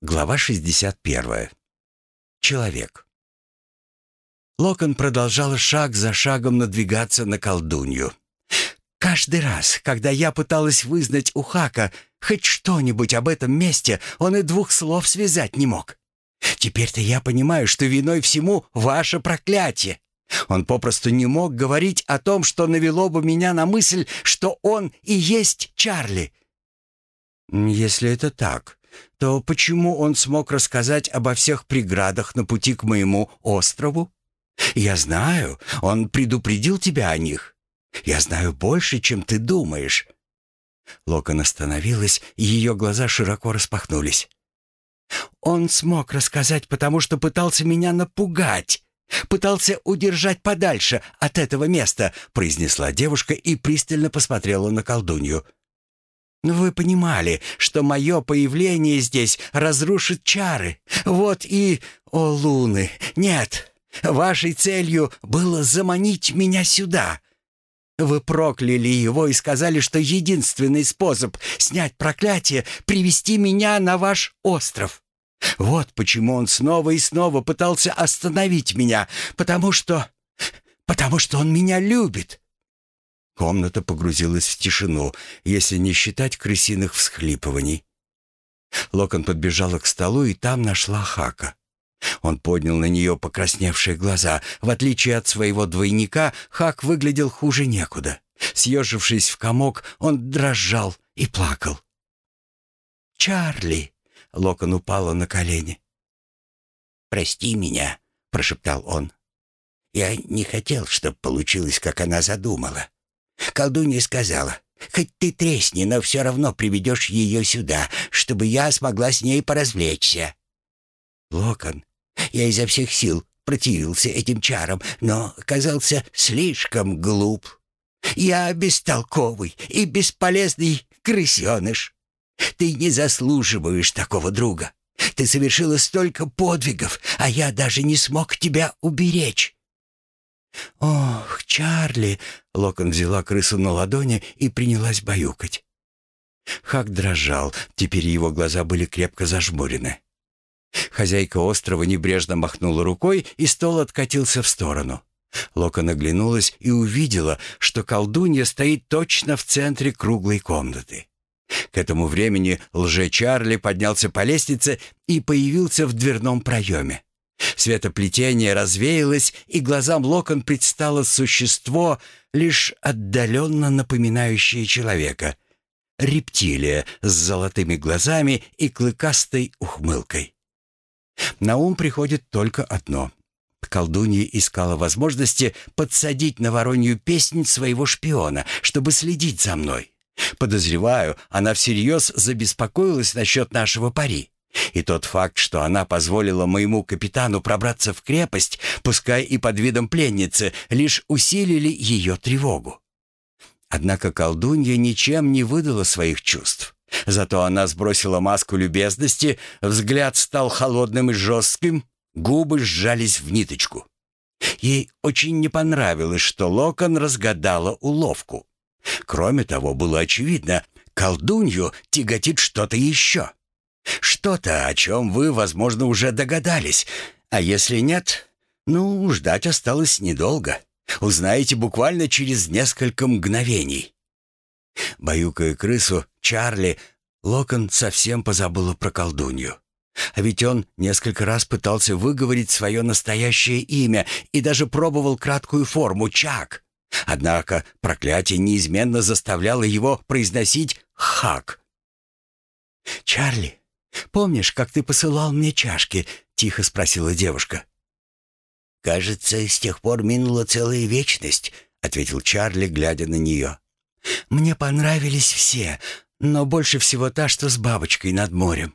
Глава 61. Человек. Локон продолжал шаг за шагом надвигаться на колдунью. Каждый раз, когда я пыталась вызнать у Хака хоть что-нибудь об этом месте, он и двух слов связать не мог. Теперь-то я понимаю, что виной всему ваше проклятие. Он попросту не мог говорить о том, что навело бы меня на мысль, что он и есть Чарли. Если это так, то почему он смог рассказать обо всех преградах на пути к моему острову? Я знаю, он предупредил тебя о них. Я знаю больше, чем ты думаешь». Локон остановилась, и ее глаза широко распахнулись. «Он смог рассказать, потому что пытался меня напугать, пытался удержать подальше от этого места», произнесла девушка и пристально посмотрела на колдунью. Вы понимали, что мое появление здесь разрушит чары. Вот и... О, луны! Нет! Вашей целью было заманить меня сюда. Вы прокляли его и сказали, что единственный способ снять проклятие — привести меня на ваш остров. Вот почему он снова и снова пытался остановить меня, потому что... потому что он меня любит. Комната погрузилась в тишину, если не считать крысиных всхлипываний. Локон подбежала к столу и там нашла Хака. Он поднял на нее покрасневшие глаза. В отличие от своего двойника, Хак выглядел хуже некуда. Съежившись в комок, он дрожал и плакал. «Чарли!» — Локон упала на колени. «Прости меня», — прошептал он. «Я не хотел, чтобы получилось, как она задумала. Колдунья сказала, «Хоть ты тресни, но все равно приведешь ее сюда, чтобы я смогла с ней поразвлечься». Локон, я изо всех сил противился этим чарам, но оказался слишком глуп. Я бестолковый и бесполезный крысеныш. Ты не заслуживаешь такого друга. Ты совершила столько подвигов, а я даже не смог тебя уберечь. «Ох, Чарли!» — Локон взяла крысу на ладони и принялась баюкать. Хак дрожал, теперь его глаза были крепко зажмурены. Хозяйка острова небрежно махнула рукой, и стол откатился в сторону. Локон оглянулась и увидела, что колдунья стоит точно в центре круглой комнаты. К этому времени лже-Чарли поднялся по лестнице и появился в дверном проеме. Светоплетение развеялось, и глазам Локон предстало существо, лишь отдаленно напоминающее человека. Рептилия с золотыми глазами и клыкастой ухмылкой. На ум приходит только одно. Колдунья искала возможности подсадить на воронью песнь своего шпиона, чтобы следить за мной. Подозреваю, она всерьез забеспокоилась насчет нашего пари. И тот факт, что она позволила моему капитану пробраться в крепость, пускай и под видом пленницы, лишь усилили ее тревогу. Однако колдунья ничем не выдала своих чувств. Зато она сбросила маску любезности, взгляд стал холодным и жестким, губы сжались в ниточку. Ей очень не понравилось, что Локон разгадала уловку. Кроме того, было очевидно, колдунью тяготит что-то еще. Что-то, о чем вы, возможно, уже догадались. А если нет, ну, ждать осталось недолго. Узнаете буквально через несколько мгновений. Баюкая крысу, Чарли, Локон совсем позабыла про колдунью. А ведь он несколько раз пытался выговорить свое настоящее имя и даже пробовал краткую форму «Чак». Однако проклятие неизменно заставляло его произносить «Хак». «Чарли, Помнишь, как ты посылал мне чашки?» — тихо спросила девушка. «Кажется, с тех пор минула целая вечность», — ответил Чарли, глядя на нее. «Мне понравились все, но больше всего та, что с бабочкой над морем.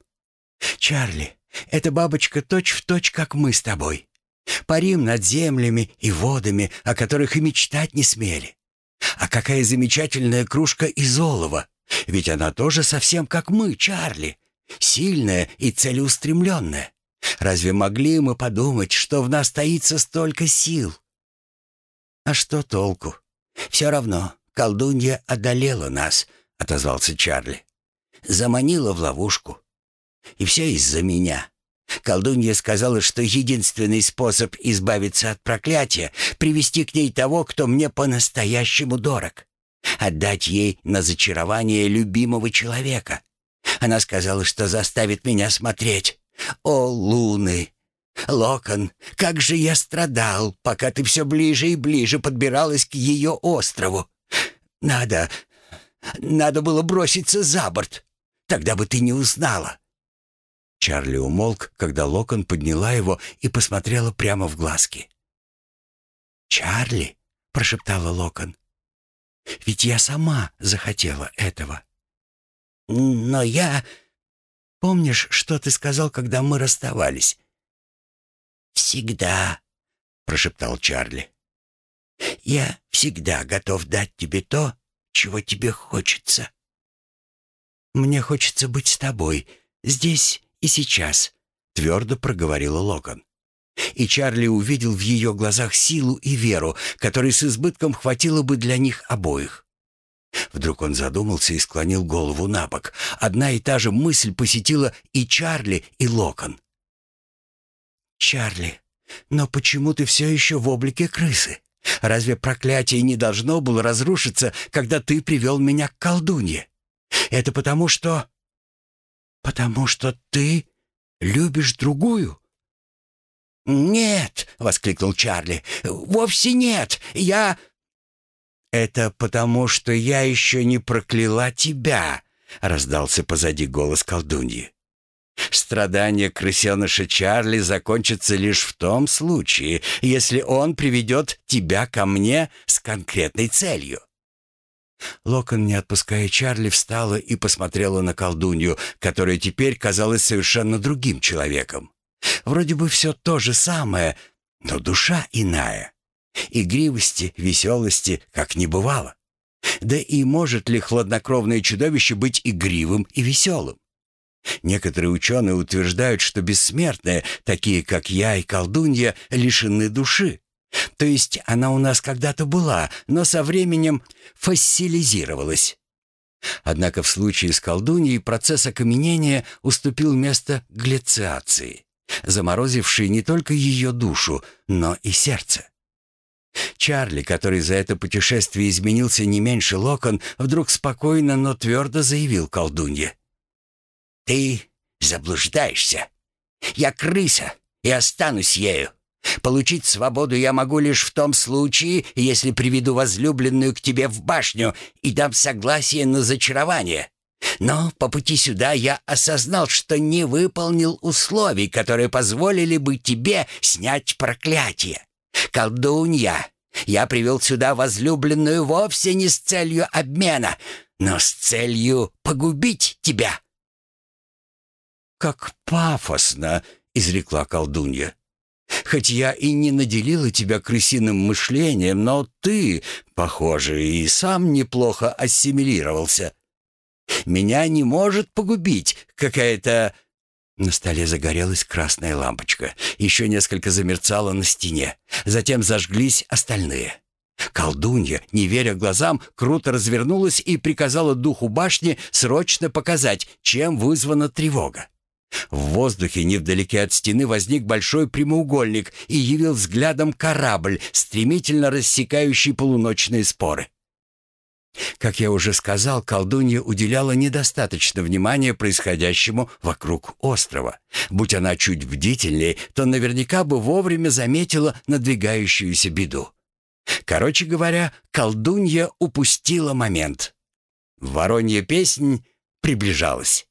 Чарли, эта бабочка точь-в-точь, точь, как мы с тобой. Парим над землями и водами, о которых и мечтать не смели. А какая замечательная кружка из олова! Ведь она тоже совсем как мы, Чарли сильная и целеустремленная. Разве могли мы подумать, что в нас таится столько сил? А что толку? Все равно колдунья одолела нас, отозвался Чарли. Заманила в ловушку. И все из-за меня. Колдунья сказала, что единственный способ избавиться от проклятия — привести к ней того, кто мне по-настоящему дорог. Отдать ей на зачарование любимого человека. Она сказала, что заставит меня смотреть. О, луны! Локон, как же я страдал, пока ты все ближе и ближе подбиралась к ее острову. Надо... надо было броситься за борт. Тогда бы ты не узнала. Чарли умолк, когда Локон подняла его и посмотрела прямо в глазки. «Чарли», — прошептала Локон, — «ведь я сама захотела этого». «Но я...» «Помнишь, что ты сказал, когда мы расставались?» «Всегда», — прошептал Чарли. «Я всегда готов дать тебе то, чего тебе хочется». «Мне хочется быть с тобой, здесь и сейчас», — твердо проговорила Логан. И Чарли увидел в ее глазах силу и веру, которой с избытком хватило бы для них обоих. Вдруг он задумался и склонил голову на бок. Одна и та же мысль посетила и Чарли, и Локон. «Чарли, но почему ты все еще в облике крысы? Разве проклятие не должно было разрушиться, когда ты привел меня к колдунье? Это потому что...» «Потому что ты любишь другую?» «Нет!» — воскликнул Чарли. «Вовсе нет! Я...» «Это потому, что я еще не прокляла тебя!» — раздался позади голос колдуньи. Страдания крысеныша Чарли закончатся лишь в том случае, если он приведет тебя ко мне с конкретной целью. Локон, не отпуская Чарли, встала и посмотрела на колдунью, которая теперь казалась совершенно другим человеком. Вроде бы все то же самое, но душа иная. Игривости, веселости, как не бывало. Да и может ли хладнокровное чудовище быть игривым и веселым? Некоторые ученые утверждают, что бессмертные, такие как я и колдунья, лишены души. То есть она у нас когда-то была, но со временем фоссилизировалась. Однако в случае с колдуньей процесс окаменения уступил место глициации, заморозившей не только ее душу, но и сердце. Чарли, который за это путешествие изменился не меньше Локон, вдруг спокойно, но твердо заявил колдунье. «Ты заблуждаешься. Я крыса и останусь ею. Получить свободу я могу лишь в том случае, если приведу возлюбленную к тебе в башню и дам согласие на зачарование. Но по пути сюда я осознал, что не выполнил условий, которые позволили бы тебе снять проклятие. Колдунья, я привел сюда возлюбленную вовсе не с целью обмена, но с целью погубить тебя». «Как пафосно!» — изрекла колдунья. Хоть я и не наделила тебя крысиным мышлением, но ты, похоже, и сам неплохо ассимилировался. Меня не может погубить какая-то...» На столе загорелась красная лампочка. Еще несколько замерцало на стене. Затем зажглись остальные. Колдунья, не веря глазам, круто развернулась и приказала духу башни срочно показать, чем вызвана тревога. В воздухе невдалеке от стены возник большой прямоугольник и явил взглядом корабль, стремительно рассекающий полуночные споры. Как я уже сказал, колдунья уделяла недостаточно внимания происходящему вокруг острова. Будь она чуть бдительнее, то наверняка бы вовремя заметила надвигающуюся беду. Короче говоря, колдунья упустила момент. Воронья песнь приближалась.